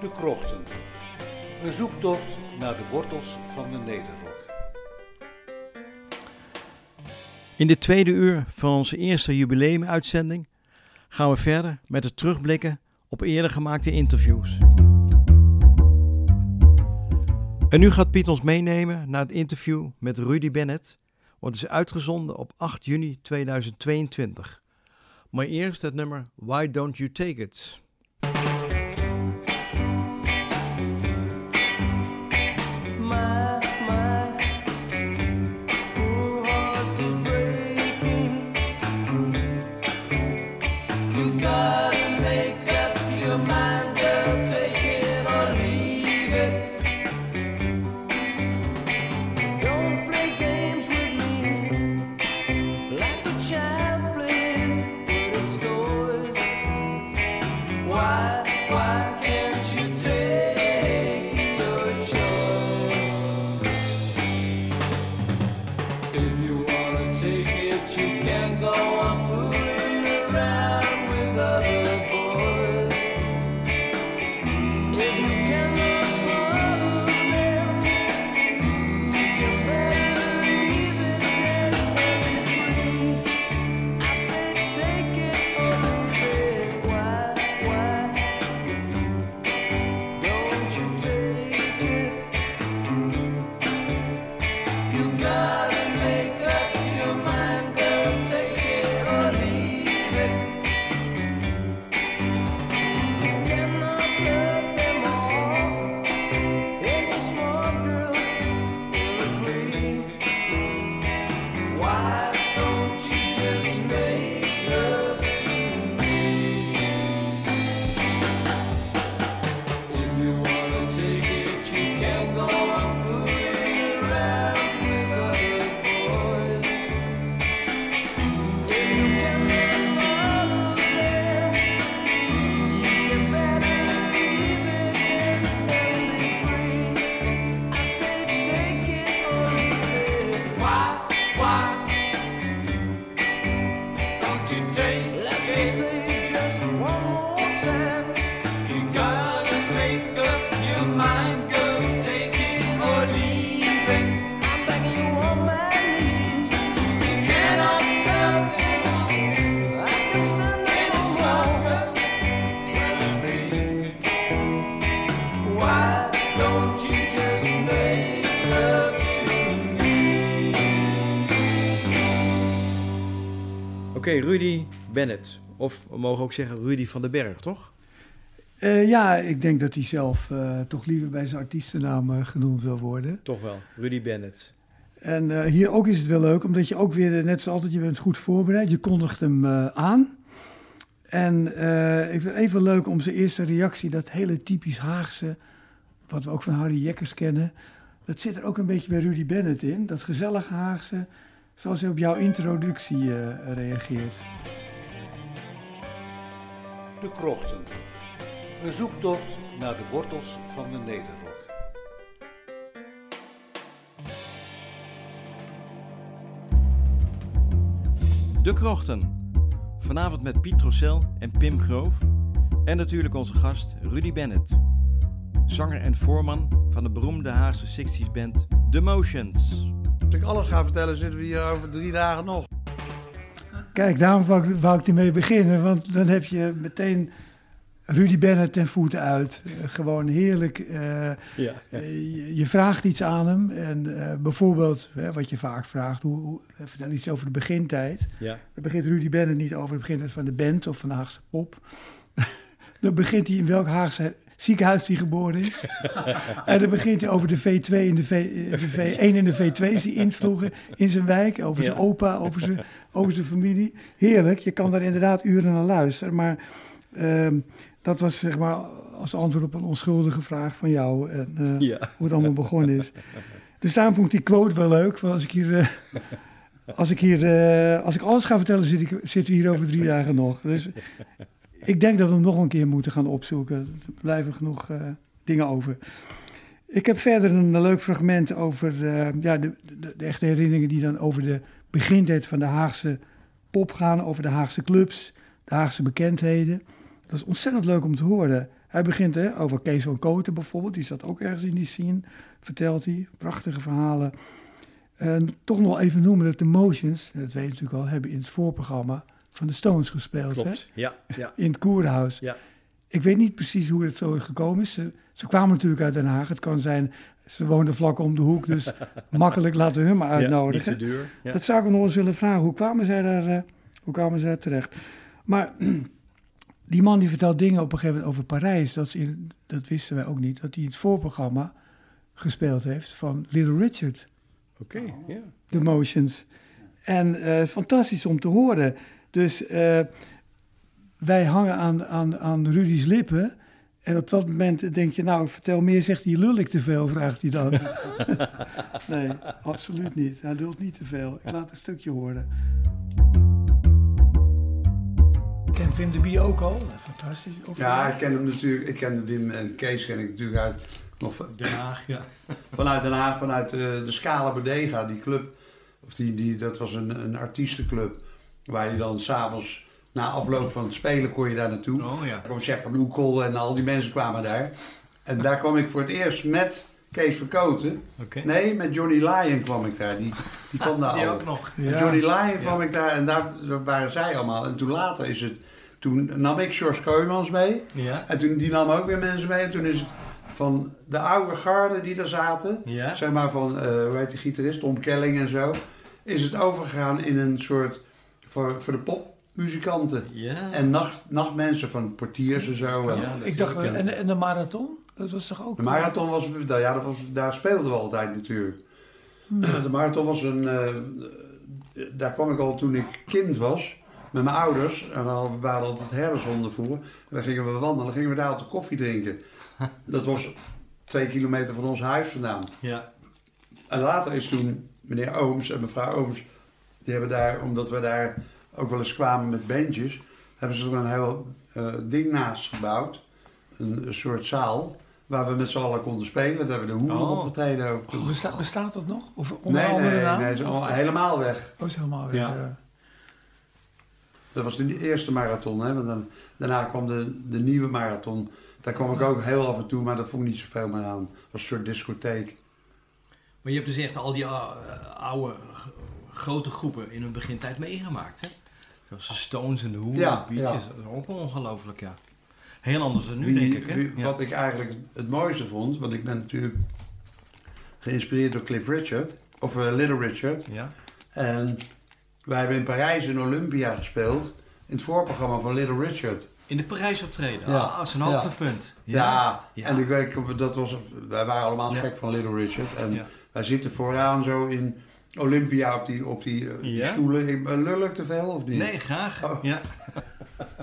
De Krochten. Een zoektocht naar de wortels van de Nederrok. In de tweede uur van onze eerste jubileumuitzending gaan we verder met het terugblikken op eerder gemaakte interviews. En nu gaat Piet ons meenemen naar het interview met Rudy Bennett, wat is uitgezonden op 8 juni 2022. Maar eerst het nummer Why Don't You Take It? Rudy Bennett. Of we mogen ook zeggen Rudy van den Berg, toch? Eh, ja, ik denk dat hij zelf eh, toch liever bij zijn artiestennaam eh, genoemd wil worden. Toch wel, Rudy Bennett. En hier ook is het wel leuk, omdat je ook weer, net zoals altijd, je bent goed voorbereid. Je kondigt hem aan. En ik vind het even leuk om zijn eerste reactie, dat hele typisch Haagse, wat we ook van Harry Jekkers kennen. Dat zit er ook een beetje bij Rudy Bennett in. Dat gezellige Haagse, zoals hij op jouw introductie eh, reageert. De Krochten. Een zoektocht naar de wortels van de Nederrok. De Krochten. Vanavond met Piet Trossel en Pim Groof. En natuurlijk onze gast Rudy Bennett. Zanger en voorman van de beroemde Haagse 60s band The Motions. Als ik alles ga vertellen, zitten we hier over drie dagen nog. Kijk, daarom wou ik, wou ik ermee beginnen, want dan heb je meteen Rudy Bennett ten voeten uit. Eh, gewoon heerlijk. eh, Ja, eh, je, je vraagt iets aan hem en eh, bijvoorbeeld, hè, wat je vaak vraagt, hoe, hoe, vertel iets over de begintijd. ja. Dan begint Rudy Bennett niet over de begintijd van de band of van de Haagse pop. dan begint hij in welk Haagse ziekenhuis hij geboren is. en dan begint hij over de V2 en de, v, eh, de V1 en de V2's die insloegen in zijn wijk. Over zijn Ja. opa, over zijn, over zijn familie. Heerlijk, je kan daar inderdaad uren naar luisteren. Maar ehm, dat was zeg maar als antwoord op een onschuldige vraag van jou. En, eh, Ja. hoe het allemaal begonnen is. Dus daarom vond ik die quote wel leuk. Want als ik hier, eh, als ik hier, als ik alles ga vertellen, zit ik, zitten we hier over drie dagen nog. Dus ik denk dat we hem nog een keer moeten gaan opzoeken. Er blijven genoeg eh, dingen over. Ik heb verder een leuk fragment over eh, ja, de, de, de echte herinneringen die dan over de begintijd van de Haagse pop gaan, over de Haagse clubs, de Haagse bekendheden. Dat is ontzettend leuk om te horen. Hij begint hè, over Kees van Koten bijvoorbeeld. Die zat ook ergens in die scene. Vertelt hij. Prachtige verhalen. En toch nog even noemen dat de Motions, dat weet je natuurlijk al, hebben in het voorprogramma van de Stones gespeeld. Hè? Klopt. Ja, ja. In het Koerhuis. Ja. Ik weet niet precies hoe het zo gekomen is. Ze, ze kwamen natuurlijk uit Den Haag. Het kan zijn, ze woonden vlak om de hoek. Dus makkelijk laten we hun maar Ja, niet uitnodigen. te duur. Ja. Dat zou ik nog eens willen vragen. Hoe kwamen zij daar, eh, hoe kwamen zij daar terecht? Maar die man die vertelt dingen op een gegeven moment over Parijs. Dat, in, dat wisten wij ook niet. Dat hij het voorprogramma gespeeld heeft van Little Richard. Oké, ja. The Motions. En eh, fantastisch om te horen. Dus eh, wij hangen aan, aan, aan Rudy's lippen. En op dat moment denk je, nou, vertel meer, zegt hij, lul ik te veel, vraagt hij dan. nee, absoluut niet. Hij lult niet te veel. Ik laat een stukje horen. Kent Wim de Bie ook al? Fantastisch. Of Ja, ik ken hem natuurlijk. Ik ken Wim en Kees ken ik natuurlijk uit nog van- Den Haag, ja. vanuit Den Haag, vanuit eh, de Scala Bodega, die club. Of die, die, dat was een, een artiestenclub. Waar je dan s'avonds, na afloop van het spelen, kon je daar naartoe. Oh ja. Kwam Chef van Oekel en al die mensen kwamen daar. En daar kwam ik voor het eerst met Kees Verkoten. Oké. Nee, met Johnny Lyon kwam ik daar. Die, die kwam daar Die al. ook nog. Met Ja. Johnny Lyon kwam ik daar en daar waren zij allemaal. En toen later is het, toen nam ik George Kooijmans mee. Ja. En toen, die nam ook weer mensen mee. En toen is het van de oude garde die daar zaten, Ja. zeg maar van, eh hoe heet die gitarist, Tom Kelling en zo, is het overgegaan in een soort, voor, voor de popmuzikanten. Ja. En nacht, nachtmensen van portiers en zo. En Ja, Ik dacht, en, en de marathon? Dat was toch ook... de marathon was, nou ja, dat was, daar speelden we altijd natuurlijk. De marathon was een, eh, daar kwam ik al toen ik kind was, met mijn ouders. En dan we waren altijd herdershonden voor. En dan gingen we wandelen, dan gingen we daar altijd koffie drinken. Dat was twee kilometer van ons huis vandaan. Ja. En later is toen meneer Ooms en mevrouw Ooms, die hebben daar, omdat we daar ook wel eens kwamen met bandjes, hebben ze er een heel eh, ding naast gebouwd. Een, een soort zaal, waar we met z'n allen konden spelen. Daar hebben we de hoeren Oh. opgetreden ook. toen. Besta- bestaat dat nog? Of onder Nee, andere nee, naam? nee, ze zijn al helemaal weg. Oh, is helemaal weg. Ja. ja. Dat was de eerste marathon, hè. want dan, daarna kwam de, de nieuwe marathon. Daar kwam ik ook heel af en toe, maar dat vond ik niet zoveel meer aan. Dat was een soort discotheek. Maar je hebt dus echt al die uh, oude grote groepen in hun begintijd meegemaakt, hè? Zoals de Stones en de Who, Ja, de Beatles. ja. Dat is ook ongelooflijk, ja. Heel anders dan nu, Wie- denk ik, hè? wie- Ja. Wat ik eigenlijk het mooiste vond, want ik ben natuurlijk geïnspireerd door Cliff Richard, of eh, Little Richard. Ja. En wij hebben in Parijs in Olympia gespeeld, in het voorprogramma van Little Richard. In de Parijs optreden. Ja. Ah, is een Ja. hoogtepunt. Ja, Ja. en ik weet, dat was, wij waren allemaal gek van Little Richard. En wij zitten vooraan zo in Olympia op die, op die, eh, Ja? stoelen. Ik, eh, lul ik te veel of niet? Nee, graag. Oh. Ja.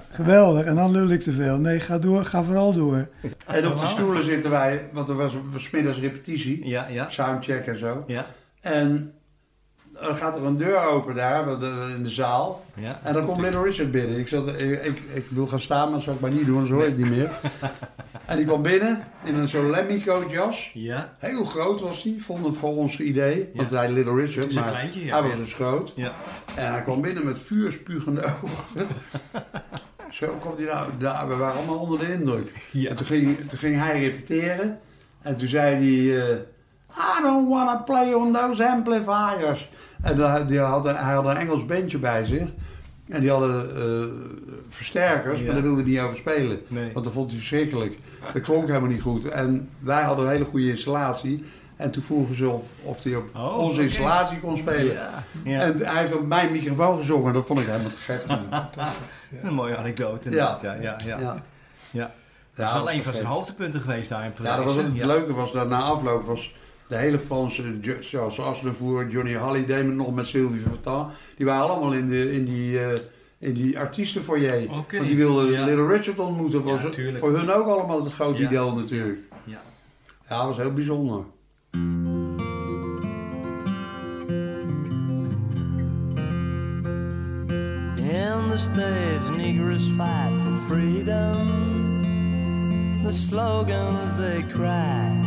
Geweldig, en dan lul ik te veel. Nee, ga door, ga vooral door. En op die stoelen zitten wij, want er was, middags repetitie, Ja, ja. soundcheck en zo. Ja. En dan gaat er een deur open daar eh, in de zaal. ja. En dan komt Little Richard binnen. Ik, zat, ik, ik, ik wil gaan staan, maar dat zou ik maar niet doen, anders hoor je het niet meer. en die kwam binnen in een zo'n jas. Ja. Heel groot was hij, vond het voor ons idee. Want hij Little Richard, maar kleintje, hij was dus groot. Ja. En hij kwam binnen met vuurspugende ogen. Zo kwam hij nou, nou, we waren allemaal onder de indruk. Ja. En toen ging, toen ging hij repeteren. En toen zei hij... eh, I don't want to play on those amplifiers. En dan, die had, hij had een Engels bandje bij zich. En die hadden eh, versterkers, Ja. maar daar wilde hij niet over spelen. Nee. Want dat vond hij verschrikkelijk. Dat klonk helemaal niet goed. En wij hadden een hele goede installatie. En toen vroegen ze of, of hij op Oh, onze installatie kon spelen. Ja. ja. En hij heeft op mijn microfoon gezongen. Dat vond ik helemaal te gek. Een mooie anekdote inderdaad. Ja. Ja, ja, ja. Dat is wel een van zijn hoogtepunten geweest daar in Parijs. Ja, dat was het leuke was dat na afloop was de hele Franse, zoals Asnevoer, Johnny Halliday, maar nog met Sylvie Vartan, die waren allemaal in, de, in die, eh in die artiestenfoyer. Oké. Want die wilden Ja. Little Richard ontmoeten. Was Ja, voor hun ook allemaal het grote Ja. idee natuurlijk. Ja. Ja, dat was heel bijzonder. In the States, Negroes fight for freedom. The slogans they cry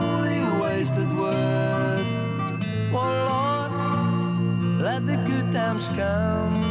Oh Lord, let the good times come.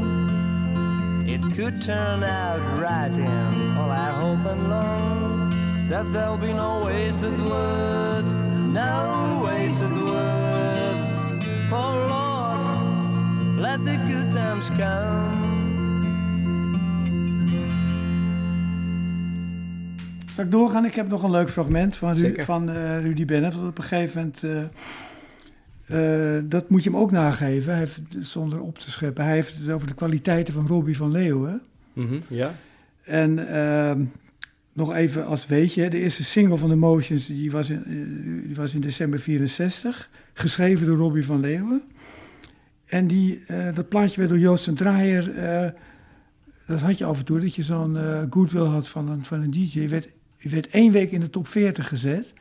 It could turn out right, and all I hope and long that there'll be no wasted words, no wasted words. Oh Lord, let the good times come. Zal ik doorgaan? Ik heb nog een leuk fragment van, Ru- Zeker. van eh, Rudy Bennett. Want op een gegeven moment, eh, eh, dat moet je hem ook nageven, hij heeft, zonder op te scheppen. Hij heeft het over de kwaliteiten van Robbie van Leeuwen. Ja. En ehm, nog even als weetje, de eerste single van The Motions, die was in, eh, die was in december 64, geschreven door Robbie van Leeuwen. En die, eh, dat plaatje werd door Joost en Draaier, dat had je af en toe, dat je zo'n goodwill had van een, van een DJ. Werd, werd één week in de top 40 gezet,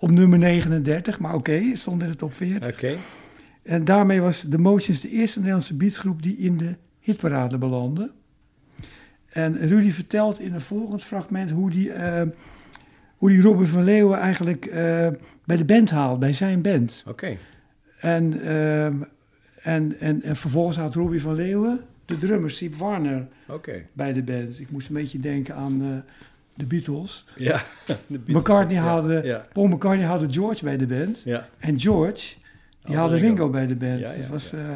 op nummer 39, maar oké, het stond in de top 40. Oké. En daarmee was The Motions de eerste Nederlandse beatgroep die in de hitparade belandde. En Rudy vertelt in een volgend fragment hoe die, eh, hoe die Robin van Leeuwen eigenlijk eh, bij de band haalt, bij zijn band. Oké. En, ehm, en, en, en vervolgens haalt Robbie van Leeuwen de drummer Siep Warner Oké. bij de band. Ik moest een beetje denken aan eh, de Beatles. Ja. De Beatles. McCartney Ja, haalde, Ja. Paul McCartney haalde George bij de band. Ja. En George, die Oh, haalde Ringo. Ringo bij de band. Ja, ja, dat was, eh,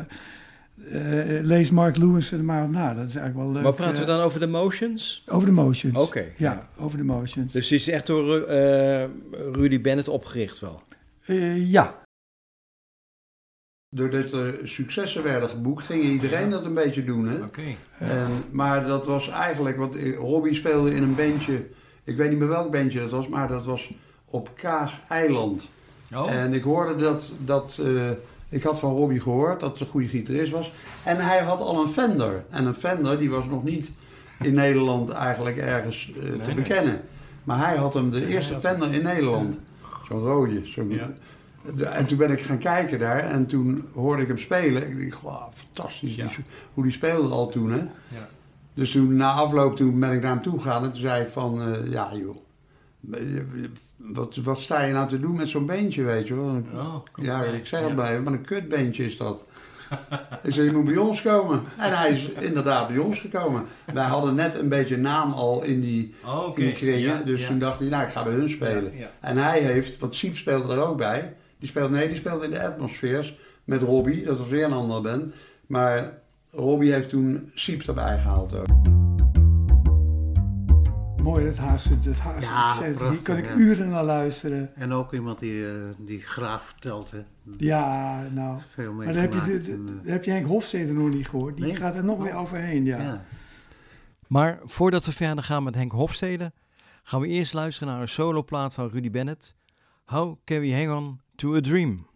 eh, lees Mark Lewis er maar op na. Dat is eigenlijk wel leuk. Maar praten we eh, dan over de motions? Over de motions. Oké, Ja, ja. over de motions. Dus die is echt door eh, Rudy Bennett opgericht wel. Eh, ja, Doordat er successen werden geboekt, ging iedereen dat een beetje doen. Hè? Oké. En, maar dat was eigenlijk, want eh, Robbie speelde in een bandje, ik weet niet meer welk bandje dat was, maar dat was op Kaag Eiland. Oh, En ik hoorde dat, dat eh, ik had van Robbie gehoord dat het een goede gitarist was. En hij had al een Fender. En een Fender die was nog niet in Nederland eigenlijk ergens eh, te nee. bekennen. Maar hij had hem de eerste Fender in Nederland. Zo'n rode. Zo'n, Ja. En toen ben ik gaan kijken daar en toen hoorde ik hem spelen. Ik dacht, wow, fantastisch. Ja. Hoe die speelde al toen, hè. Ja. Dus toen na afloop toen ben ik naar hem toe gegaan en toen zei ik van, eh, ja joh. Wat, wat sta je nou te doen met zo'n beentje, weet je wel? Oh, Ja, ik zeg het Ja. bij maar een kutbeentje is dat. ik zei, je moet bij ons komen. En hij is inderdaad bij ons gekomen. Wij hadden net een beetje naam al in die, Oh, in die kringen. Dus toen dacht hij, nou ik ga bij hun spelen. En hij heeft, want Siep speelde er ook bij. Die speelde, nee, die speelde in de Atmospheres met Robbie. Dat was weer een andere band. Maar Robbie heeft toen Siep erbij gehaald ook. mooi dat Haagse, dat Haagse Ja, accent. Kan ik ja. uren naar luisteren. En ook iemand die, eh, die graag vertelt, hè. Ja, nou. Veel Maar dan heb je, de- en, eh, dan heb je Henk Hofstede nog niet gehoord. Die Nee. gaat er nog weer overheen, ja. ja. Maar voordat we verder gaan met Henk Hofstede, gaan we eerst luisteren naar een soloplaat van Rudy Bennett. How can we hang on to a dream?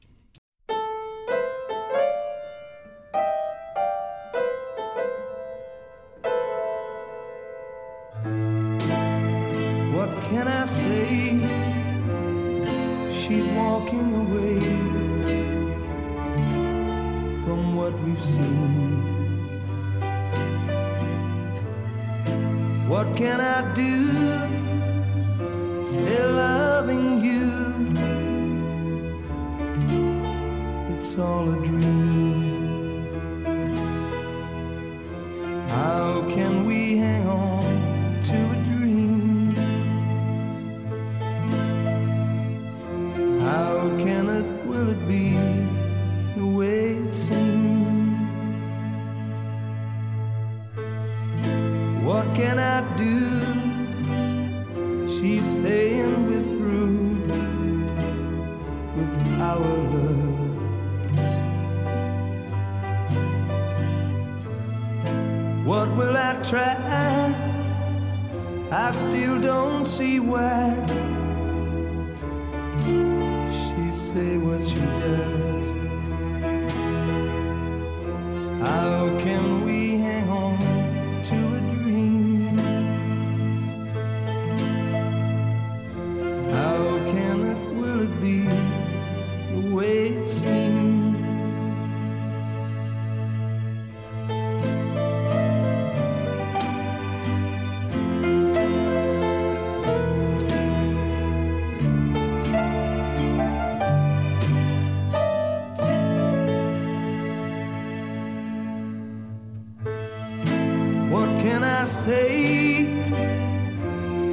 can I say?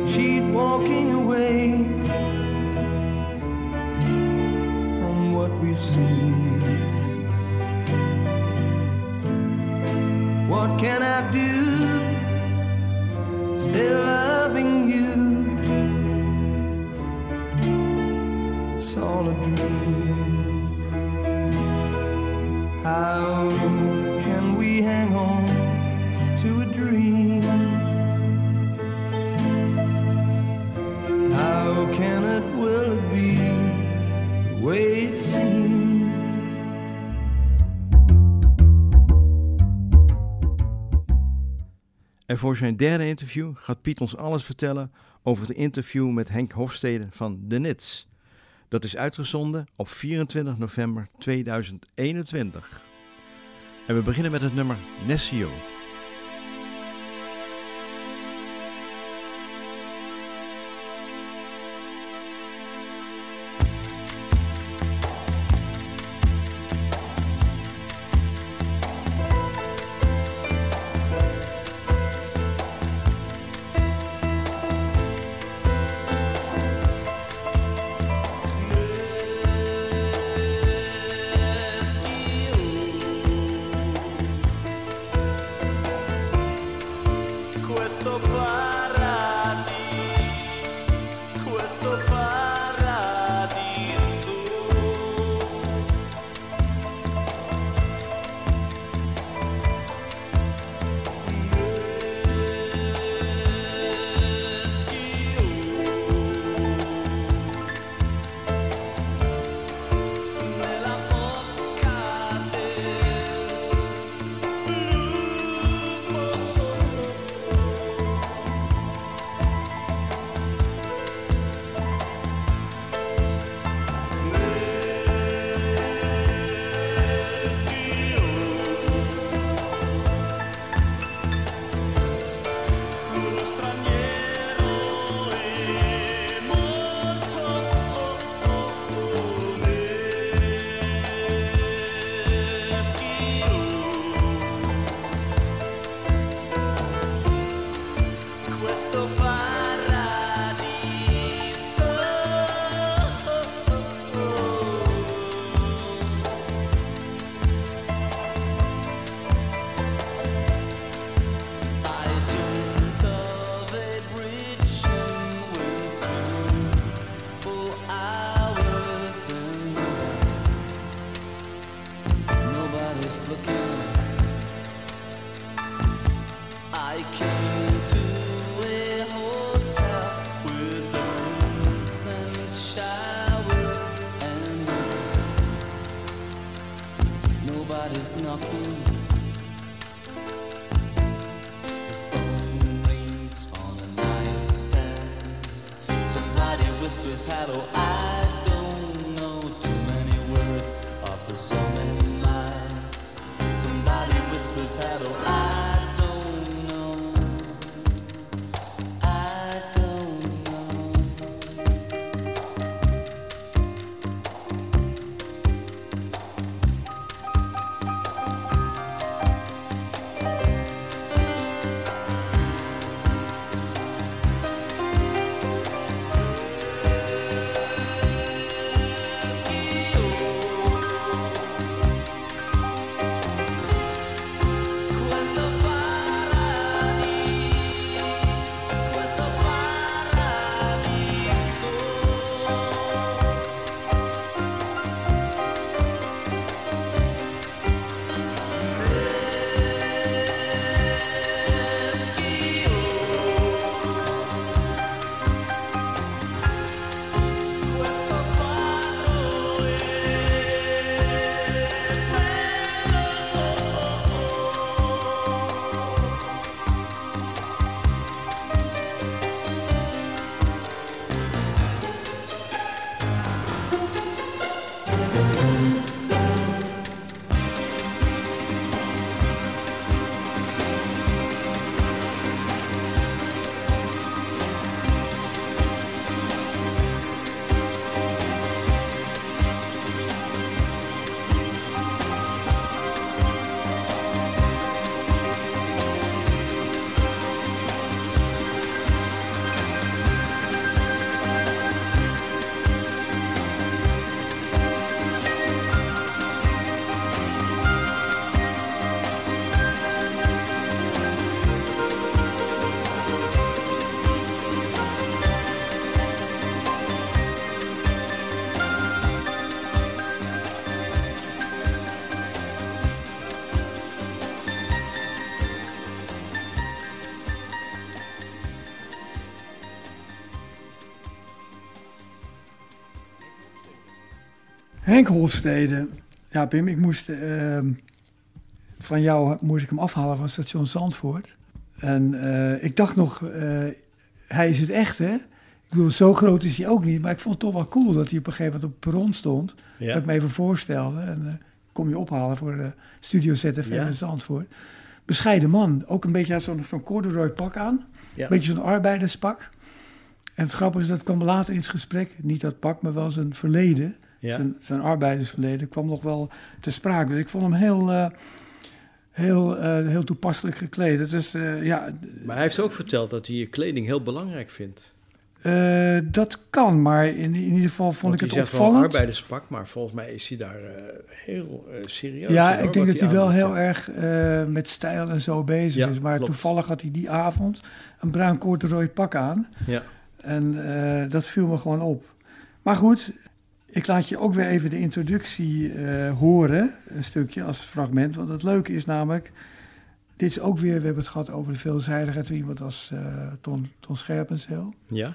She's walking away from what we've seen. What can I do? Still. I En voor zijn derde interview gaat Piet ons alles vertellen over het interview met Henk Hofstede van De Nits. Dat is uitgezonden op 24 november 2021. En we beginnen met het nummer Nessio. Henk Holstede. Ja, Pim, ik moest ehm, van jou moest ik hem afhalen van station Zandvoort. En eh, ik dacht nog, eh, hij is het echt, hè? Ik bedoel, zo groot is hij ook niet. Maar ik vond het toch wel cool dat hij op een gegeven moment op het perron stond. Dat ik me even voorstelde. En eh, kom je ophalen voor de Studio ZFM Ja. in Zandvoort. Bescheiden man. Ook een beetje zo'n zo'n corduroy pak aan. Ja. Een beetje zo'n arbeiderspak. En het grappige is, dat kwam later in het gesprek. Niet dat pak, maar wel zijn verleden. Ja. Zijn, zijn arbeidersverleden kwam nog wel te sprake. Dus ik vond hem heel, eh, heel, eh, heel toepasselijk gekleed. Het is, eh, ja, Maar hij heeft ook verteld dat hij je kleding heel belangrijk vindt. dat kan, maar in, in ieder geval vond Want ik hij het zegt wel een opvallend. arbeiderspak, maar volgens mij is hij daar heel serieus Ja, hoor, ik denk dat hij wel heel erg met stijl en zo bezig Ja, is. Maar klopt. toevallig had hij die avond een bruin corduroy pak aan. Ja. En dat viel me gewoon op. Maar goed, ik laat je ook weer even de introductie eh, horen. Een stukje als fragment. Want het leuke is namelijk... Dit is ook weer, we hebben het gehad over de veelzijdigheid van iemand als eh, Ton, Ton Scherpenzeel. Ja,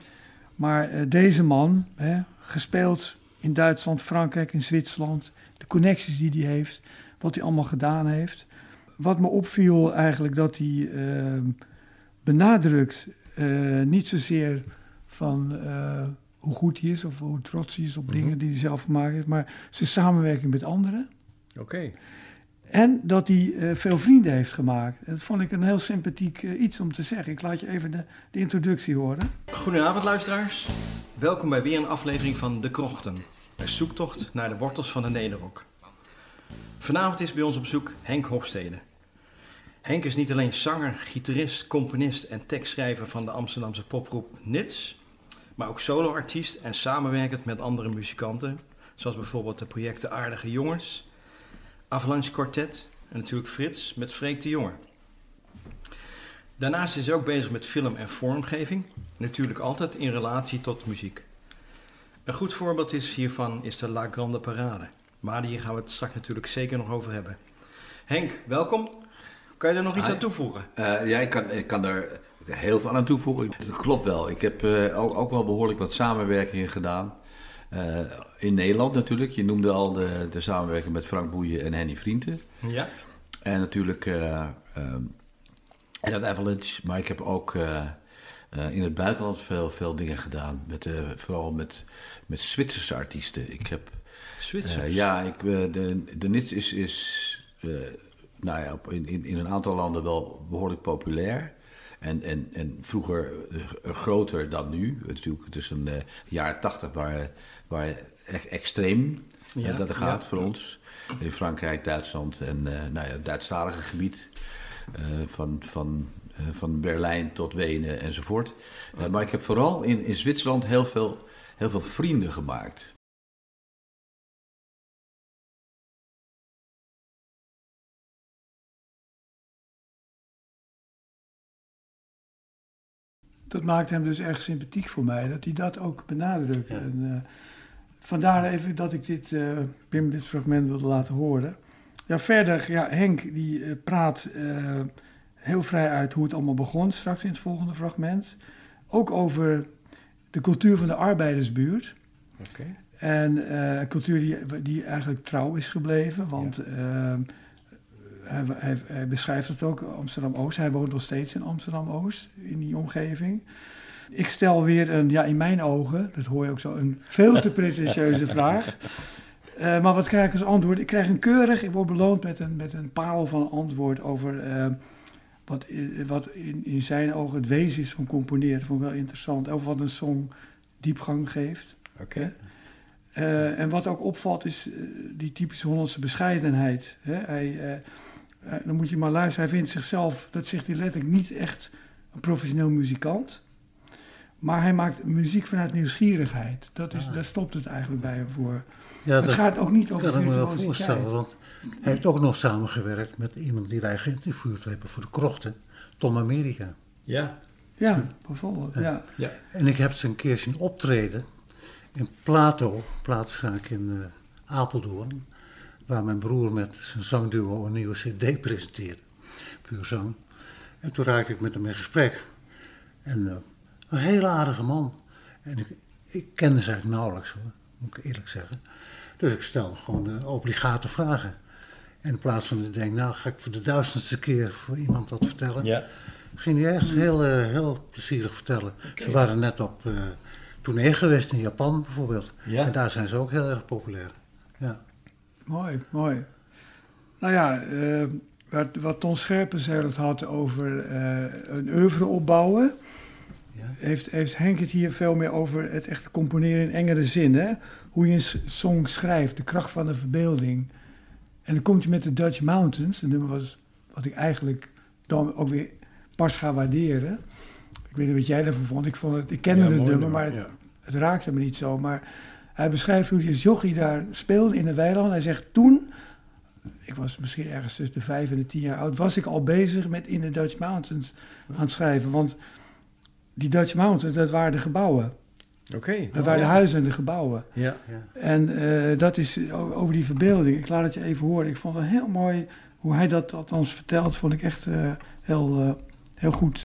Maar eh, deze man, hè, gespeeld in Duitsland, Frankrijk, in Zwitserland, de connecties die hij heeft, wat hij allemaal gedaan heeft. Wat me opviel eigenlijk dat hij benadrukt niet zozeer van hoe goed hij is of hoe trots hij is op Mhm. dingen die hij zelf gemaakt heeft, maar zijn samenwerking met anderen. oké. En dat hij eh, veel vrienden heeft gemaakt. Dat vond ik een heel sympathiek eh, iets om te zeggen. Ik laat je even de, de introductie horen. Goedenavond luisteraars. Welkom bij weer een aflevering van De Krochten. Een zoektocht naar de wortels van de Nederrok. Vanavond is bij ons op zoek Henk Hofstede. Henk is niet alleen zanger, gitarist, componist en tekstschrijver van de Amsterdamse popgroep Nits, maar ook soloartiest en samenwerkend met andere muzikanten, zoals bijvoorbeeld de projecten Aardige Jongens, Avalanche Quartet en natuurlijk Frits met Freek de Jonge. Daarnaast is hij ook bezig met film en vormgeving, natuurlijk altijd in relatie tot muziek. Een goed voorbeeld is hiervan is de La Grande Parade, maar hier gaan we het straks natuurlijk zeker nog over hebben. Henk, welkom. Kan je er nog iets Hi. aan toevoegen? Eh, ja, ik kan, ik kan er heel veel aan toevoegen. Dat klopt wel. Ik heb eh, ook, ook wel behoorlijk wat samenwerkingen gedaan. Eh, in Nederland natuurlijk. Je noemde al de, de samenwerking met Frank Boeien en Henny Vrienden. Ja. En natuurlijk eh ehm, en dat Avalanche. Maar ik heb ook eh, eh, in het buitenland veel, veel dingen gedaan. Met, eh, vooral met, met Zwitserse artiesten. Ik heb Zwitsers. eh, ja, ik, eh, de, de Nits is, is eh, nou ja, in, in een aantal landen wel behoorlijk populair. En, en, en vroeger eh, groter dan nu. Natuurlijk tussen de jaren tachtig waren, waren echt extreem Ja, eh, dat er gaat ja. voor ons. In Frankrijk, Duitsland en eh nou ja, het Duitsstalige gebied. eh, van, van, eh, van Berlijn tot Wenen enzovoort. Eh, maar ik heb vooral in, in Zwitserland heel veel, heel veel vrienden gemaakt. Dat maakt hem dus erg sympathiek voor mij, dat hij dat ook benadrukt. En, eh, vandaar even dat ik dit, Pim dit fragment wilde laten horen. Ja, verder, ja, Henk die eh, praat heel vrij uit hoe het allemaal begon, straks in het volgende fragment. Ook over de cultuur van de arbeidersbuurt. Oké. En eh, een cultuur die, die eigenlijk trouw is gebleven. Want eh, hij, hij, hij beschrijft het ook, Amsterdam-Oost. Hij woont nog steeds in Amsterdam-Oost, in die omgeving. Ik stel weer een, ja, in mijn ogen, dat hoor je ook zo, een veel te pretentieuze vraag. Eh, maar wat krijg ik als antwoord? Ik krijg een keurig, ik word beloond met een, met een parel van een antwoord over eh, wat, i- wat in, in zijn ogen het wezen is van componeren. Dat vond ik wel interessant. Over wat een song diepgang geeft. Oké. Eh, en wat ook opvalt is eh, die typische Hollandse bescheidenheid. Hè? Hij, eh, dan moet je maar luisteren. Hij vindt zichzelf, dat zegt hij letterlijk, niet echt een professioneel muzikant. Maar hij maakt muziek vanuit nieuwsgierigheid. Dat is, Daar stopt het eigenlijk bij hem voor. Ja, het dat gaat ook niet over kan ik me wel voorstellen. Want hij heeft ook nog samengewerkt met iemand die wij geïnterviewd hebben voor de krochten. Tom Amerika. Ja. Ja, bijvoorbeeld. Ja. Ja. En ik heb ze een keer zien optreden in Plato, plaatszaak in eh, Apeldoorn. Waar mijn broer met zijn zangduo een nieuwe cd presenteerde. Puur zang. En toen raakte ik met hem in gesprek. En eh, een hele aardige man. En ik, ik kende ze eigenlijk nauwelijks hoor, moet ik eerlijk zeggen. Dus ik stelde gewoon eh, obligate vragen. En in plaats van te denken, nou ga ik voor de duizendste keer voor iemand dat vertellen, Ja. ging hij echt heel, eh, heel plezierig vertellen. Ze waren net op eh tournee geweest in Japan bijvoorbeeld. Ja. En daar zijn ze ook heel erg populair. Ja. Mooi, mooi. Nou ja, eh, wat, wat Ton Scherpenzeel het had over eh, een oeuvre opbouwen... Ja. Heeft, heeft Henk het hier veel meer over het echt componeren in engere zin. Hè? Hoe je een song schrijft, de kracht van de verbeelding. En dan komt hij met de Dutch Mountains. Een nummer was, wat ik eigenlijk dan ook weer pas ga waarderen. Ik weet niet wat jij ervan vond. Ik, vond het, ik kende Ja, het nummer, maar het, het raakte me niet zo. Maar hij beschrijft hoe hij als jochie daar speelde in de weiland. Hij zegt toen, ik was misschien ergens tussen de vijf en de tien jaar oud... was ik al bezig met in de Dutch Mountains aan het schrijven. Want die Dutch Mountains, dat waren de gebouwen. Oké. Dat waren de huizen en de gebouwen. Ja. Ja. En eh, dat is over die verbeelding. Ik laat het je even horen. Ik vond het heel mooi hoe hij dat althans vertelt. Vond ik echt eh, heel, eh, heel goed.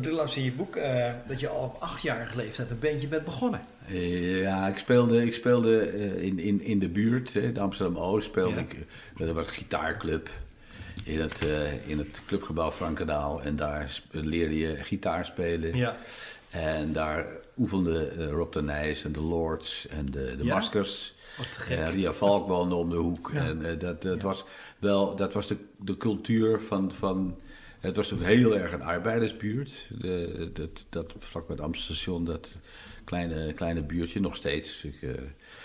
Ik las in je boek eh, dat je al op achtjarige leeftijd een bandje bent begonnen. Eh, Ja, ik speelde, ik speelde eh, in, in, in de buurt, hè, in Amsterdam-Oost, speelde Ja. ik. eh, Er was een gitaarclub in het, eh, in het clubgebouw Frankendaal. En daar leerde je gitaar spelen. Ja. En daar oefenden eh, Rob de Nijs en de Lords en de, de Ja? Maskers. Wat te gek. En Ria Valk woonde om de hoek. Ja. En eh, dat, dat was wel, dat was de, de cultuur van, van. Het was toen heel erg een arbeidersbuurt. De, dat, dat vlak bij het Amstelstation, dat kleine, kleine buurtje, nog steeds. Ik, eh,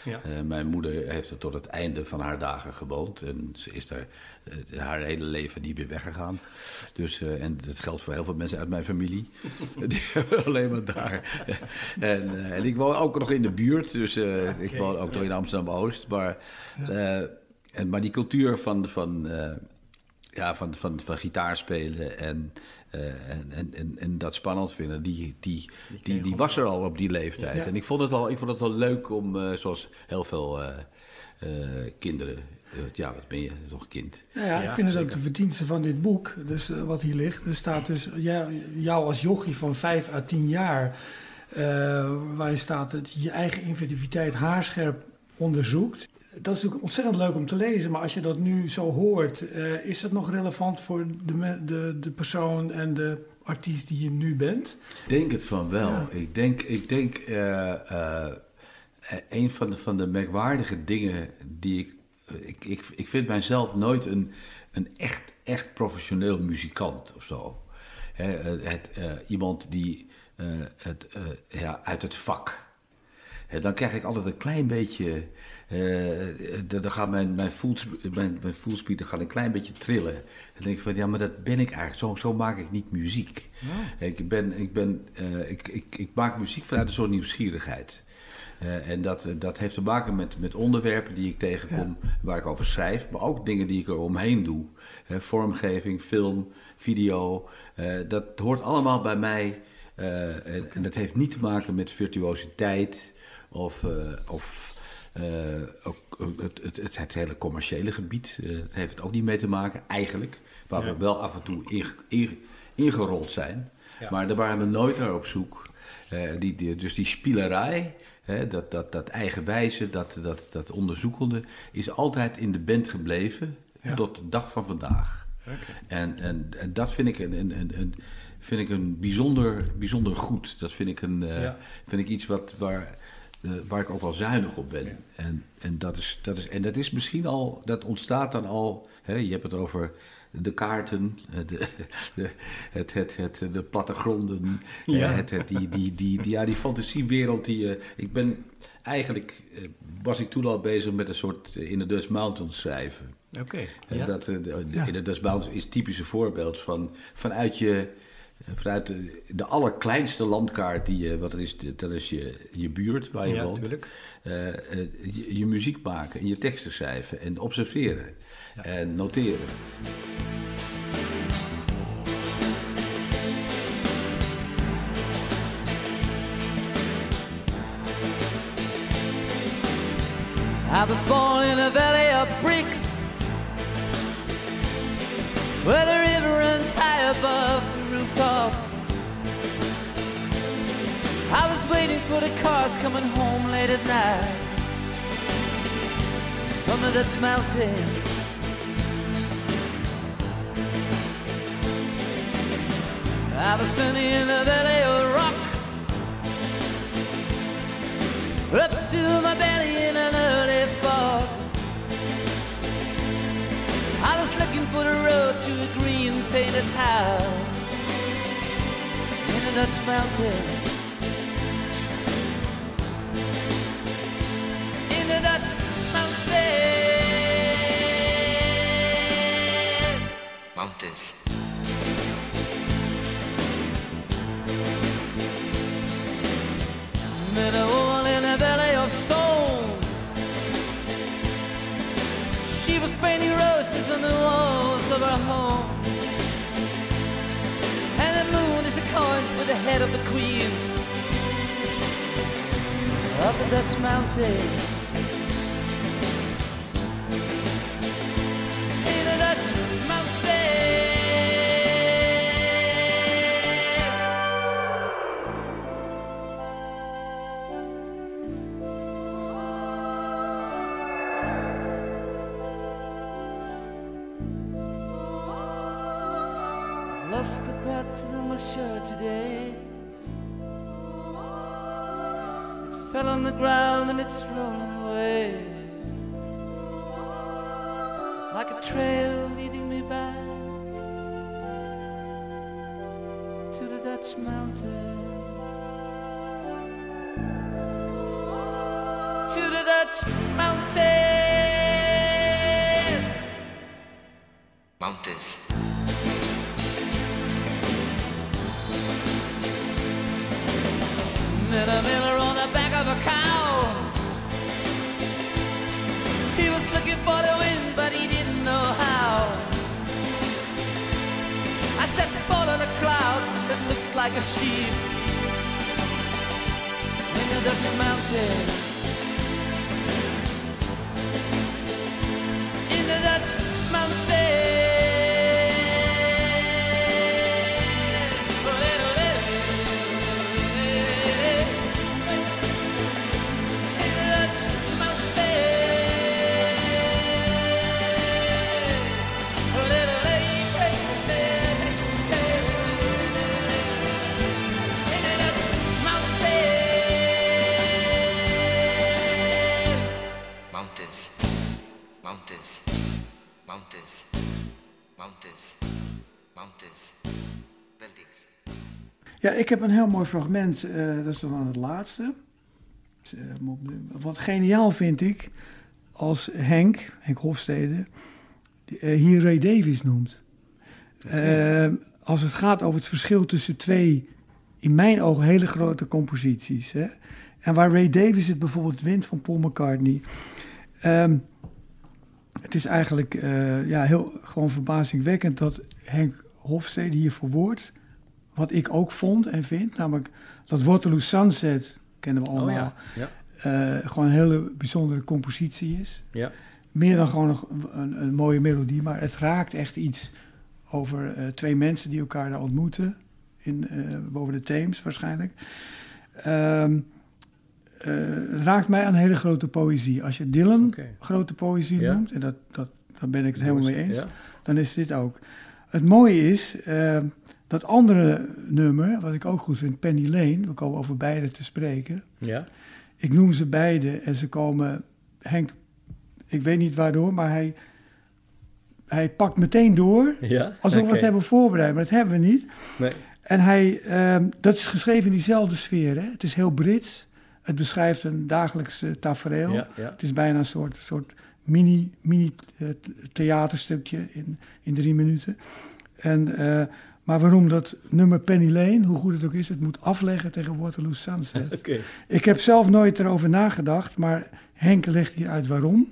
Ja. eh, mijn moeder heeft er tot het einde van haar dagen gewoond. En ze is daar eh, haar hele leven niet meer weggegaan. Dus, en dat geldt voor heel veel mensen uit mijn familie. Die alleen maar daar. en, en ik woon ook nog in de buurt. Dus eh, ik woon ook nog in Amsterdam-Oost. Maar, en, maar die cultuur van... van ja, van, van, van gitaar spelen en, eh, en, en, en, en dat spannend vinden, die, die, die, die was er al op die leeftijd. Ja. En ik vond het al, ik vond het wel leuk om, eh, zoals heel veel eh, eh, kinderen, ja, wat ben je, toch een kind. Nou ja, Ja, ik vind het ook de verdienste van dit boek. Dus wat hier ligt. Er staat dus ja, jou als jochie van 5 à 10 jaar. eh waarin staat dat je je eigen inventiviteit haarscherp onderzoekt. Dat is natuurlijk ontzettend leuk om te lezen. Maar als je dat nu zo hoort, eh, is dat nog relevant voor de, de, de persoon en de artiest die je nu bent? Ik denk het van wel. Ja. Ik denk, ik denk eh, eh, een van de, van de merkwaardige dingen die ik, ik, ik... Ik vind mijzelf nooit een, een echt, echt professioneel muzikant of zo. Hè, het, iemand die het, ja, uit het vak... Hè, dan krijg ik altijd een klein beetje... eh, dan dan gaat mijn, mijn, voelsp- mijn, mijn voelspieren gaan een klein beetje trillen. Dan denk ik van, ja, maar dat ben ik eigenlijk. Zo, zo maak ik niet muziek. Ik, ben, ik, ben, eh, ik, ik, ik maak muziek vanuit een soort nieuwsgierigheid. Eh, en dat, dat heeft te maken met, met onderwerpen die ik tegenkom, waar ik over schrijf, maar ook dingen die ik er omheen doe. Eh, vormgeving, film, video, eh, dat hoort allemaal bij mij. eh, en, en dat heeft niet te maken met virtuositeit of, eh, of eh, ook, ook het, het, het, het hele commerciële gebied. eh, heeft het ook niet mee te maken, eigenlijk. Waar we wel af en toe inge- inge- ingerold zijn. Ja. Maar daar waren we nooit naar op zoek. Eh, die, die, dus die spielerij, hè, dat, dat, dat eigenwijze, dat, dat, dat onderzoekende, is altijd in de band gebleven Ja. tot de dag van vandaag. En, en, en dat vind ik een, een, een, vind ik een bijzonder, bijzonder goed. Dat vind ik, een, eh, vind ik iets wat, waar, eh, waar ik ook wel zuinig op ben. En, en, dat is, dat is, en dat is misschien al, dat ontstaat dan al, hè, je hebt het over de kaarten, eh, de, de, het, het, het, de plattegronden, Ja. het, het, die, die, die, die, ja, die fantasiewereld. Die, eh, ik ben eigenlijk, eh, was ik toen al bezig met een soort eh, in de Dutch Mountains schrijven. Oké. Ja. Dat, eh, de, Ja. In de Dutch Mountains is het typische voorbeeld van vanuit je. Vanuit de, de allerkleinste landkaart die je, wat is, dat is je, je buurt waar je Ja, woont. eh, eh, je, je muziek maken en je teksten schrijven en observeren en noteren. I was born in a valley of bricks Where the river runs high above rooftops I was waiting for the cars coming home late at night from the Dutch mountains. I was standing in the valley of rock, up to my belly in an early fog. I was looking for the road to a green painted house in the Dutch mountains. In the Dutch mountains. Is a coin with the head of the queen of the Dutch mountains. Dutch mountains. Mountains. Met a miller on the back of a cow. He was looking for the wind, but he didn't know how. I said, follow the cloud that looks like a sheep in the Dutch mountains. Ja, ik heb een heel mooi fragment, eh, dat is dan aan het laatste. Dus, eh, Wat geniaal vind ik, als Henk, Henk Hofstede, eh, hier Ray Davies noemt. Als het gaat over het verschil tussen twee, in mijn ogen, hele grote composities. Hè? En waar Ray Davies het bijvoorbeeld wint van Paul McCartney. Ehm, het is eigenlijk ja, heel gewoon verbazingwekkend dat Henk Hofstede hier verwoordt wat ik ook vond en vind, namelijk dat Waterloo Sunset, kennen we allemaal, Oh ja. ja. eh, gewoon een hele bijzondere compositie is. Ja. Meer dan gewoon een, een, een mooie melodie, maar het raakt echt iets over eh, twee mensen die elkaar daar ontmoeten, in, eh, boven de Theems waarschijnlijk. Ehm, eh, het raakt mij aan hele grote poëzie. Als je Dylan grote poëzie noemt, en dat, dat, daar ben ik het helemaal mee eens, dan is dit ook. Het mooie is, eh, dat andere nummer, wat ik ook goed vind, Penny Lane, we komen over beide te spreken. Ja. Ik noem ze beide en ze komen, Henk, ik weet niet waardoor, maar hij, hij pakt meteen door, Ja. alsof we het hebben voorbereid, maar dat hebben we niet. Nee. En hij, ehm, dat is geschreven in diezelfde sfeer. Hè? Het is heel Brits. Het beschrijft een dagelijks eh, tafereel. Ja, ja. Het is bijna een soort, soort mini, mini eh, theaterstukje in, in drie minuten. En, eh, maar waarom dat nummer Penny Lane, hoe goed het ook is, het moet afleggen tegen Waterloo Sunset. Ik heb zelf nooit erover nagedacht, maar Henk legt hier uit waarom.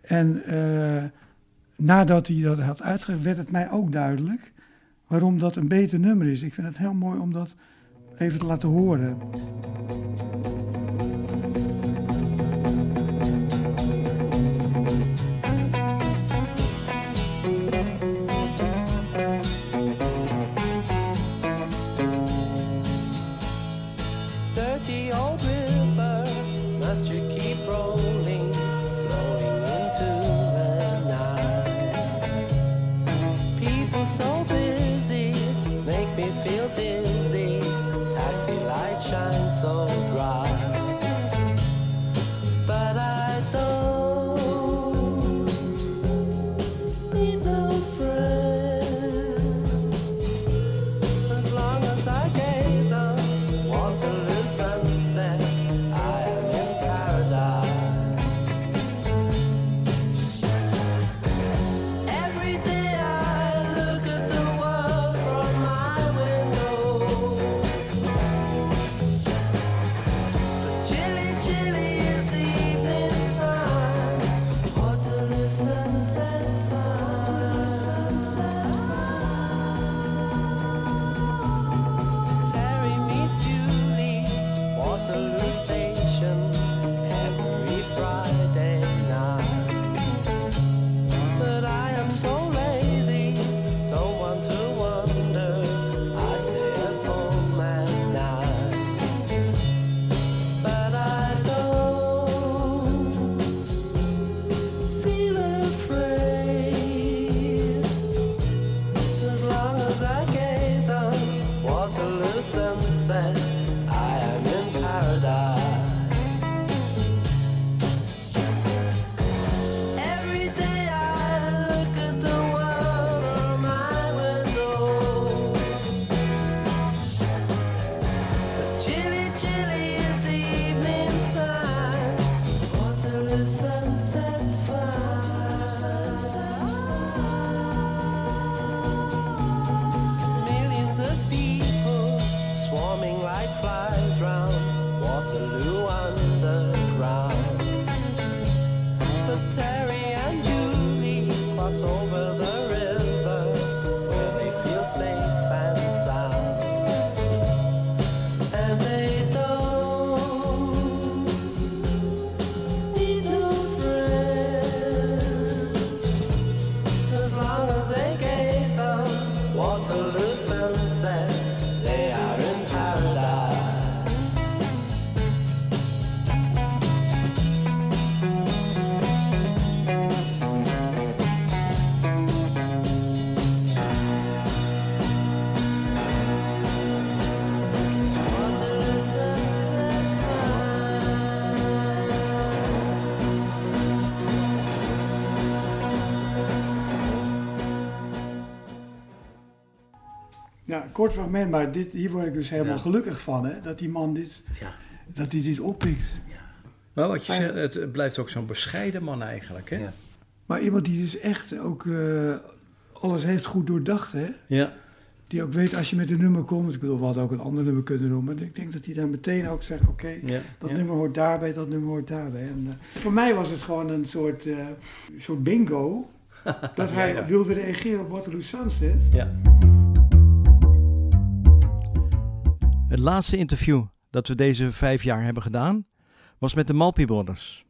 En eh, nadat hij dat had uitgelegd, werd het mij ook duidelijk waarom dat een beter nummer is. Ik vind het heel mooi om dat even te laten horen. Kort fragment, maar dit, hier word ik dus helemaal Ja. gelukkig van, hè? Dat die man dit, Ja. dat hij dit oppikt. Maar wat je Fijn. zegt, het, blijft ook zo'n bescheiden man eigenlijk, hè? Ja. Maar iemand die dus echt ook eh, alles heeft goed doordacht, hè? Ja. Die ook weet als je met een nummer komt. Ik bedoel, we hadden ook een ander nummer kunnen noemen. Maar ik denk dat hij dan meteen ook zegt: oké, ja. dat ja. nummer hoort daarbij, dat nummer hoort daarbij. En, eh, voor mij was het gewoon een soort, eh, soort bingo. dat hij Ja, ja. wilde reageren op Waterloo Sunset. Ja. Het laatste interview dat we deze vijf jaar hebben gedaan was met de Malpi Brothers.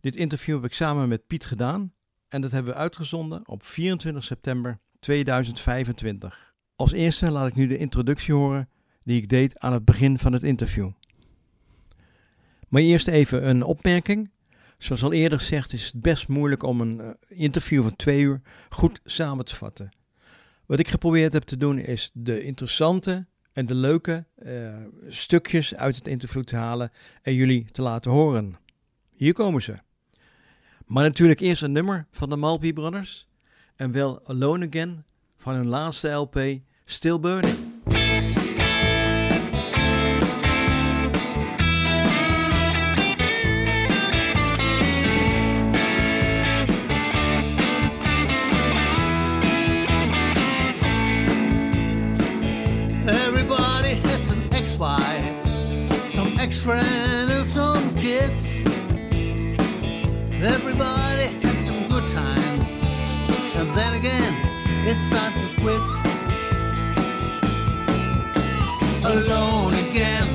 Dit interview heb ik samen met Piet gedaan en dat hebben we uitgezonden op 24 september 2025. Als eerste laat ik nu de introductie horen die ik deed aan het begin van het interview. Maar eerst even een opmerking. Zoals al eerder gezegd is het best moeilijk om een eh, interview van twee uur goed samen te vatten. Wat ik geprobeerd heb te doen is de interessante en de leuke eh, stukjes uit het interview te halen en jullie te laten horen. Hier komen ze. Maar natuurlijk eerst een nummer van de Malpi Brothers en wel Alone Again van hun laatste LP Still Burning. Some ex-friend and some kids. Everybody had some good times, and then again, it's time to quit. Alone again,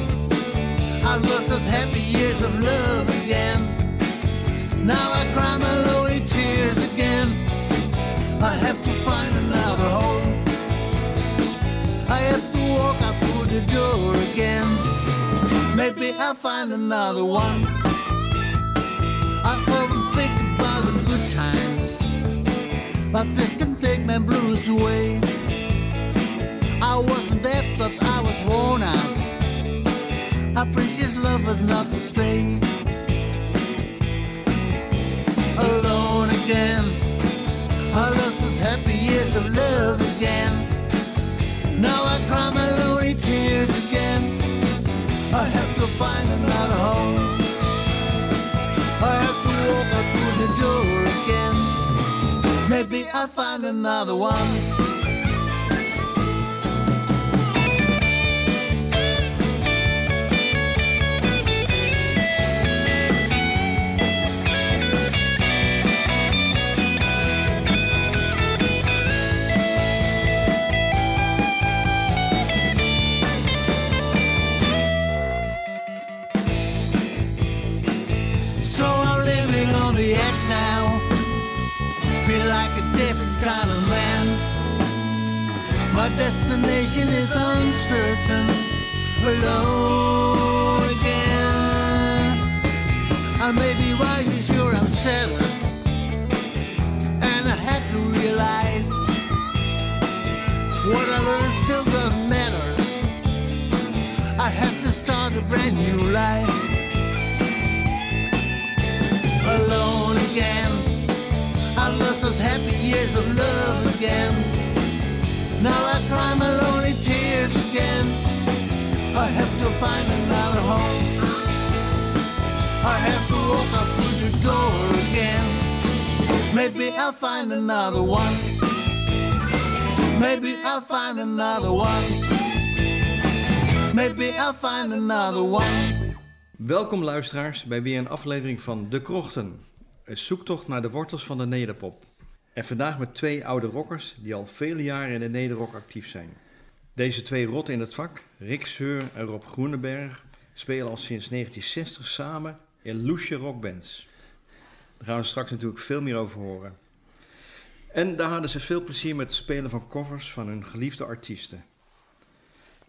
I lost those happy years of love again. Now I cry my lonely tears again. I have to find another home. I have to walk out through the door again. Maybe I'll find another one. I often think about the good times, but this can take my blues away. I wasn't there, but I was worn out. A precious love was not to stay. Alone again, I lost those happy years of love again. Now I cry my lonely tears again. I have to find another home. I have to walk out through the door again. Maybe I'll find another one. The edge now. Feel like a different kind of man. My destination is uncertain. Alone again. I may be right, sure I'm settled. And I had to realize what I learned still doesn't matter. I have to start a brand new life alone again. I lost those happy years of love again. Now I cry my lonely tears again. I have to find another home. I have to walk out through the door again. Maybe I'll find another one. Maybe I'll find another one. Maybe I'll find another one. Welkom luisteraars bij weer een aflevering van De Krochten. Een zoektocht naar de wortels van de nederpop. En vandaag met twee oude rockers die al vele jaren in de nederrock actief zijn. Deze twee rotten in het vak, Rick Seur en Rob Groenenberg, spelen al sinds 1960 samen in loesje rockbands. Daar gaan we straks natuurlijk veel meer over horen. En daar hadden ze veel plezier met het spelen van covers van hun geliefde artiesten.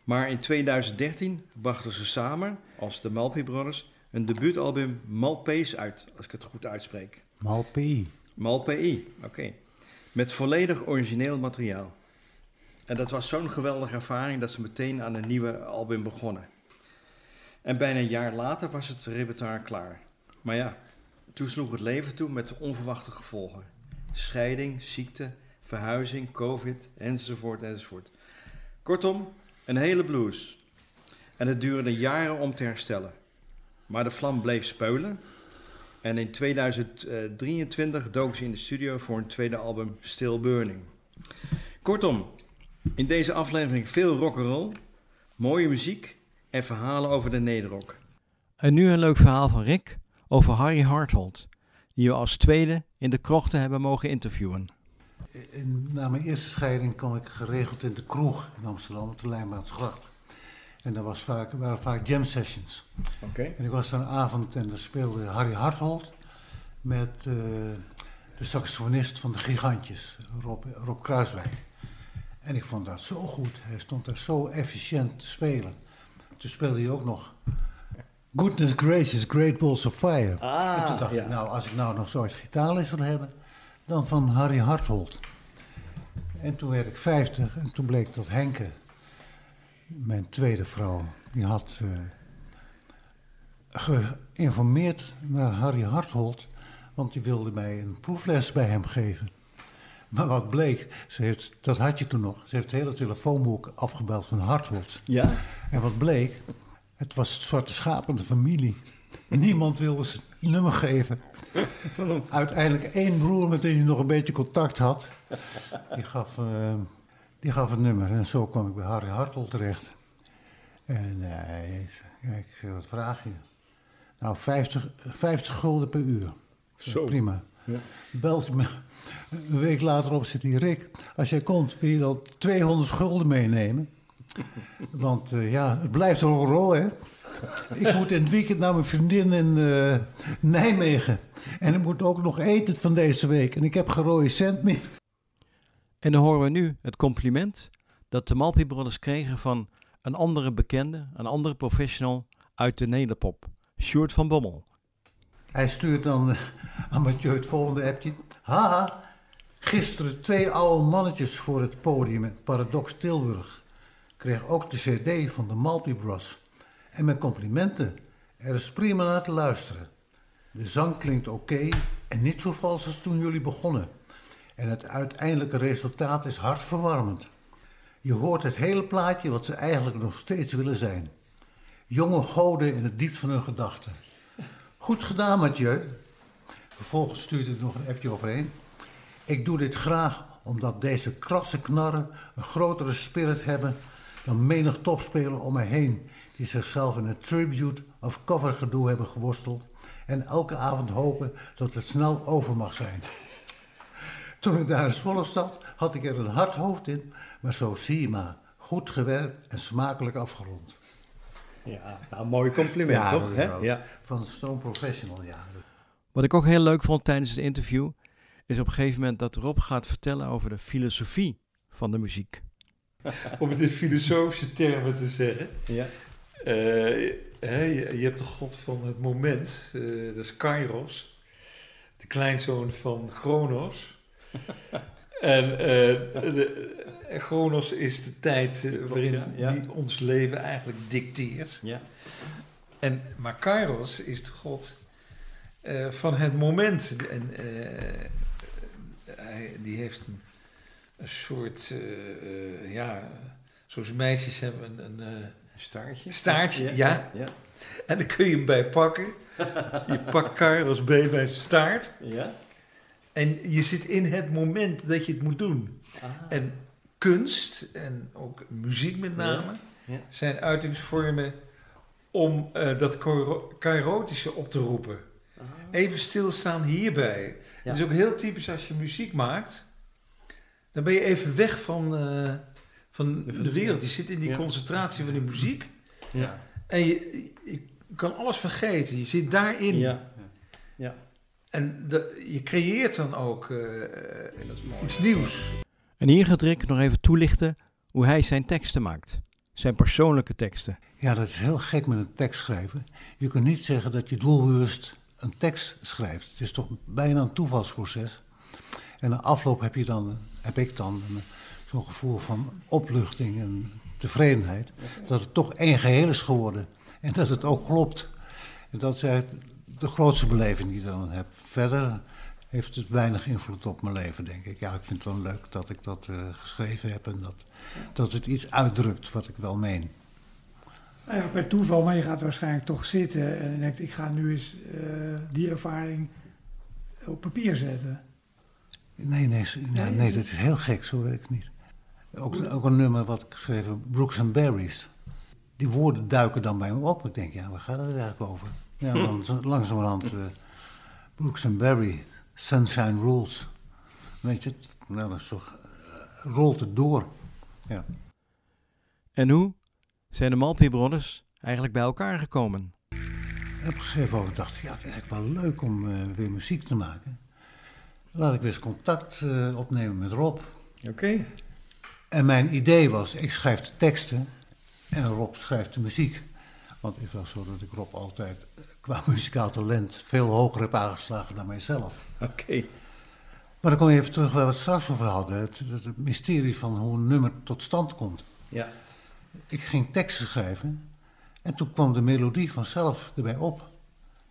Maar in 2013 brachten ze samen, als de Malpi Brothers, een debuutalbum Malpees uit, als ik het goed uitspreek. Malpi. Malpei, oké. Met volledig origineel materiaal. En dat was zo'n geweldige ervaring dat ze meteen aan een nieuwe album begonnen. En bijna een jaar later was het repertoire klaar. Maar ja, toen sloeg het leven toe met onverwachte gevolgen. Scheiding, ziekte, verhuizing, covid, enzovoort, enzovoort. Kortom, een hele blues. En het duurde jaren om te herstellen. Maar de vlam bleef speulen. En in 2023 dook ze in de studio voor een tweede album Still Burning. Kortom, in deze aflevering veel rock'n'roll, mooie muziek en verhalen over de nederrock. En nu een leuk verhaal van Rick over Harry Harthold, die we als tweede in de krochten hebben mogen interviewen. In, na mijn eerste scheiding kwam ik geregeld in de kroeg in Amsterdam, op de Lijnbaansgracht. En dat was vaak, waren vaak jam sessions. Oké. En ik was daar een avond en daar speelde Harry Harthold met eh, de saxofonist van de Gigantjes, Rob, Rob Kruiswijk. En ik vond dat zo goed. Hij stond daar zo efficiënt te spelen. Toen speelde hij ook nog Goodness Gracious, Great Balls of Fire. Ah, en toen dacht ja. ik, nou, als ik nou nog zoiets gitaarles wil hebben, dan van Harry Harthold. En toen werd ik 50 en toen bleek dat Henke, mijn tweede vrouw, die had eh, geïnformeerd naar Harry Harthold, want die wilde mij een proefles bij hem geven. Maar wat bleek, ze heeft, dat had je toen nog, ze heeft het hele telefoonboek afgebeld van Harthold. Ja? En wat bleek, het was het zwarte schaap in de familie. Niemand wilde ze het nummer geven. Uiteindelijk één broer met wie hij nog een beetje contact had, die gaf, eh, die gaf het nummer. En zo kwam ik bij Harry Hartol terecht. En eh, hij zei, kijk, ik wat vraag je? Nou, 50, 50 gulden per uur. Zo. Prima. Ja. Belt me. Een week later op zit hij, Rick, als jij komt, wil je dan 200 gulden meenemen? Want eh, ja, het blijft rock'n'roll, hè? Ik moet in het weekend naar mijn vriendin in eh, Nijmegen. En ik moet ook nog eten van deze week. En ik heb geen rode cent meer. En dan horen we nu het compliment dat de Malpi Brothers kregen van een andere bekende, een andere professional uit de nederpop, Sjoerd van Bommel. Hij stuurt dan eh, aan Mathieu het volgende appje. Haha, gisteren twee oude mannetjes voor het podium in Paradox Tilburg. Kreeg ook de cd van de Malpi Bros. En mijn complimenten. Er is prima naar te luisteren. De zang klinkt oké en niet zo vals als toen jullie begonnen. En het uiteindelijke resultaat is hartverwarmend. Je hoort het hele plaatje wat ze eigenlijk nog steeds willen zijn. Jonge goden in het diepst van hun gedachten. Goed gedaan, Mathieu. Vervolgens stuurde hij nog een appje overheen. Ik doe dit graag omdat deze krasse knarren een grotere spirit hebben dan menig topspeler om mij heen die zichzelf in een tribute of cover gedoe hebben geworsteld en elke avond hopen dat het snel over mag zijn. Toen ik daar in Zwolle zat, had ik er een hard hoofd in, maar zo zie je maar. Goed gewerkt en smakelijk afgerond. Ja, nou, mooi compliment, Ja, toch? Hè? Ja. Van zo'n professional, ja. Wat ik ook heel leuk vond tijdens het interview, is op een gegeven moment dat Rob gaat vertellen over de filosofie van de muziek. Om het in filosofische termen te zeggen. Ja. Eh, hè, je, je hebt de god van het moment, eh, dat is Kairos, de kleinzoon van Chronos. en de, eh, Chronos is de tijd eh, waarin ja, ja. die ons leven eigenlijk dicteert. Ja. En, maar Kairos is de god eh, van het moment. En hij, die heeft een, een soort, ja, zoals meisjes hebben een, een eh, Staartje. staartje, ja. Ja. En dan kun je hem bij pakken. Je pakt Kairos bij bij zijn staart. ja. En je zit in het moment dat je het moet doen. Ah. En kunst, en ook muziek met name, Ja. zijn uitingsvormen om eh, dat kairo- kairotische op te roepen. Even stilstaan hierbij. Ja. Het is ook heel typisch als je muziek maakt. Dan ben je even weg van, eh, van de wereld. Je zit in die concentratie van die muziek. Ja. En je, je kan alles vergeten. Je zit daarin. Ja. Ja. En de- je creëert dan ook eh, iets nieuws. En hier gaat Rick nog even toelichten hoe hij zijn teksten maakt. Zijn persoonlijke teksten. Ja, dat is heel gek met een tekst schrijven. Je kunt niet zeggen dat je doelbewust een tekst schrijft. Het is toch bijna een toevalsproces. En na afloop heb, je dan, heb ik dan een- zo'n gevoel van opluchting en tevredenheid. Dat het toch één geheel is geworden. En dat het ook klopt. En dat is de grootste beleving die ik dan heb. Verder heeft het weinig invloed op mijn leven, denk ik. Ja, ik vind het wel leuk dat ik dat eh, geschreven heb en dat, dat het iets uitdrukt wat ik wel meen. Nou ja, per toeval, maar je gaat waarschijnlijk toch zitten en denkt, ik ga nu eens eh, die ervaring op papier zetten. Nee, nee, s- nee, nee, dat is heel gek, zo werkt het niet. Ook, ook een nummer wat ik geschreven heb, Brooks and Berries. Die woorden duiken dan bij me op. Ik denk, ja, waar gaat het eigenlijk over? Ja, dan zo- langzamerhand eh, Brooks and Berry, Sunshine Rules. Weet je, het- nou, dat is toch, eh, rolt het door. Ja. En hoe zijn de Maltby Brothers eigenlijk bij elkaar gekomen? En op een gegeven moment dacht ik, ja, het is eigenlijk wel leuk om eh, weer muziek te maken. Laat ik weer eens contact opnemen met Rob. Oké. En mijn idee was, ik schrijf de teksten en Rob schrijft de muziek. Want het is wel zo dat ik Rob altijd qua muzikaal talent veel hoger heb aangeslagen dan mijzelf. Oké. Maar dan kom je even terug waar we het straks over hadden. Het, het, het mysterie van hoe een nummer tot stand komt. Ja. Ik ging teksten schrijven en toen kwam de melodie vanzelf erbij op.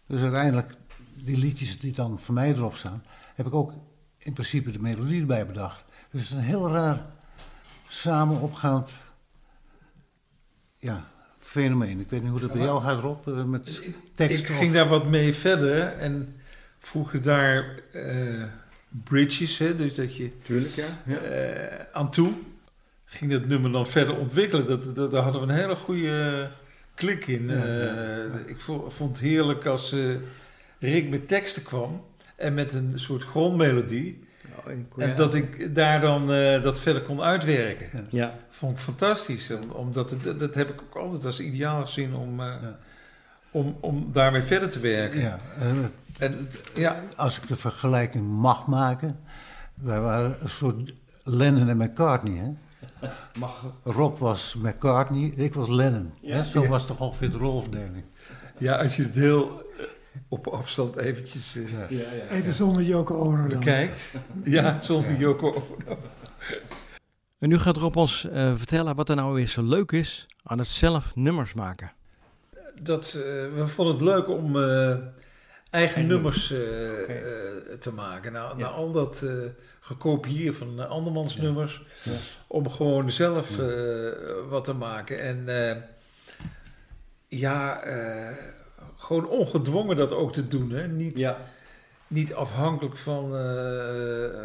Dus uiteindelijk, die liedjes die dan voor mij erop staan, heb ik ook in principe de melodie erbij bedacht. Dus het is een heel raar samen opgaand ja, fenomeen. Ik weet niet hoe dat bij jou gaat, Rob, eh, met tekst. Ik ging daar wat mee verder en voegde daar eh, bridges, hè, dus dat je Tuurlijk, ja. ja. eh, aan toe ging dat nummer dan verder ontwikkelen. Dat, dat, daar hadden we een hele goede klik in. Ja, Eh, ja, Ik vo- vond het heerlijk als eh, Rick met teksten kwam en met een soort grondmelodie. Oh, en- dat ik daar dan eh, dat verder kon uitwerken. Ja. Vond ik fantastisch. om- Omdat het, dat, dat heb ik ook altijd als ideaal gezien om, eh, Ja. om, om daarmee verder te werken. Ja, en En, ja, als ik de vergelijking mag maken, wij waren een soort Lennon en McCartney. Hè? Mag. Rob was McCartney, ik was Lennon. Ja. hè? Zo Ja. was toch ongeveer de rolverdeling. ja, als je het heel op afstand eventjes eh, Ja. Ja, ja. Even zonder Joko Ono dan. bekijkt. Ja, zonder Joko Ono. En nu gaat Rob ons eh, vertellen wat er nou weer zo leuk is aan het zelf nummers maken. Dat, eh, we vonden het leuk om eh, eigen En- nummers te maken. Nou, Ja. na al dat eh gekopieerd van andermans Ja. nummers, Ja. om gewoon zelf Ja. eh, wat te maken. En eh, ja, eh, gewoon ongedwongen dat ook te doen. Hè? Niet, Ja. niet afhankelijk van, eh,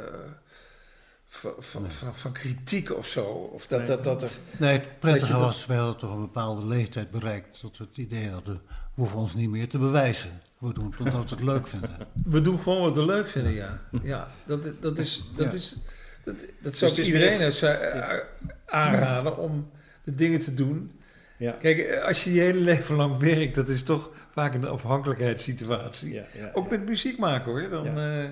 van, van, Nee. van, van kritiek of zo. Of dat, Nee. dat, dat er... Nee, het prettige dat- was, we hadden toch een bepaalde leeftijd bereikt dat we het idee hadden, we hoeven ons niet meer te bewijzen. We doen het omdat we het leuk vinden. We doen gewoon wat we leuk vinden, ja. Ja, dat, dat is... Dat, Ja. is, dat, dat zou het ik iedereen eens, eh, aanraden om de dingen te doen. Ja. Kijk, eh, als je je hele leven lang werkt, dat is toch vaak een afhankelijkheidssituatie. Ja, ja, Ook met muziek maken hoor. Dan, Ja. eh,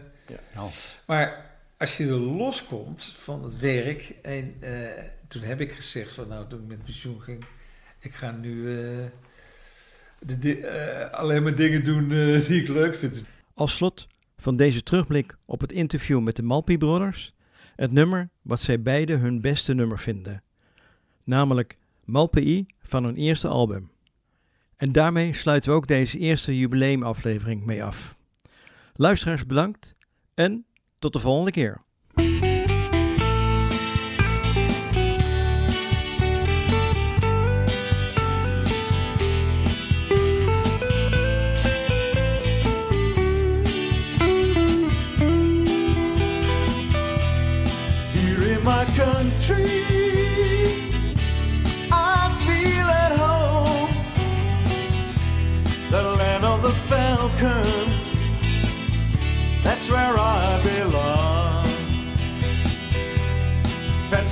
Nou, maar als je er loskomt van het werk, en eh, toen heb ik gezegd van nou, toen ik met pensioen ging, ik ga nu eh, de, eh, alleen maar dingen doen eh, die ik leuk vind. Als slot van deze terugblik op het interview met de Malpi Brothers, het nummer wat zij beiden hun beste nummer vinden. Namelijk Malpi van hun eerste album. En daarmee sluiten we ook deze eerste jubileumaflevering mee af. Luisteraars bedankt en tot de volgende keer.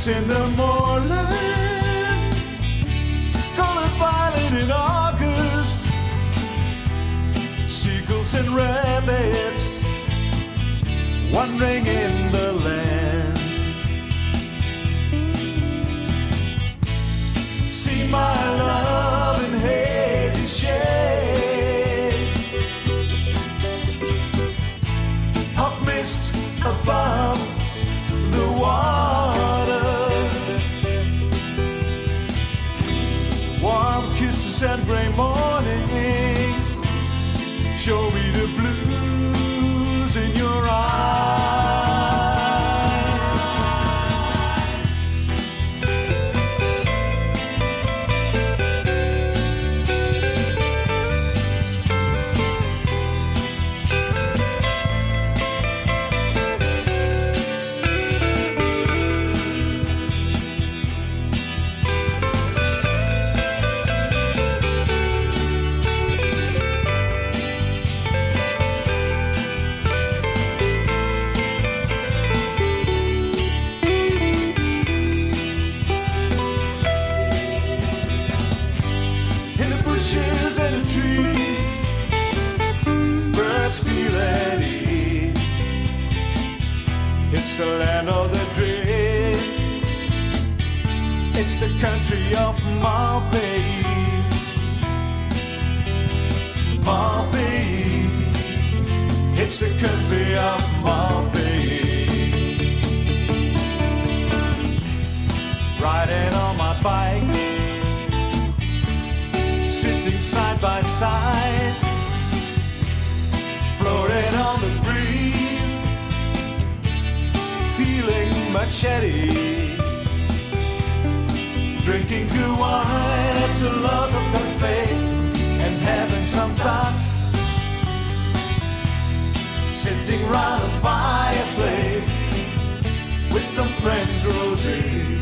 Fence in the moorland, colored violet in August. Seagulls and rabbits wandering in the land. See my love in hazy shades of mist above said Raymond. Country of Marbella. Marbella. It's the country of Marbella. Riding on my bike, sitting side by side, floating on the breeze, feeling much eddy. Drinking good wine at the local cafe and having some talks. Sitting round a fireplace with some friends, Rosie.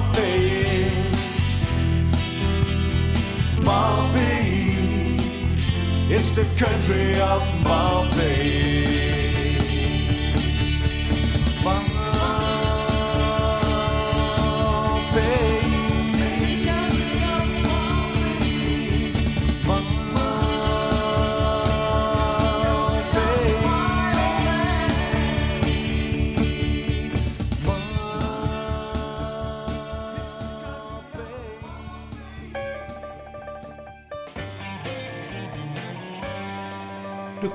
Marseille, Marseille. It's the country of Marseille.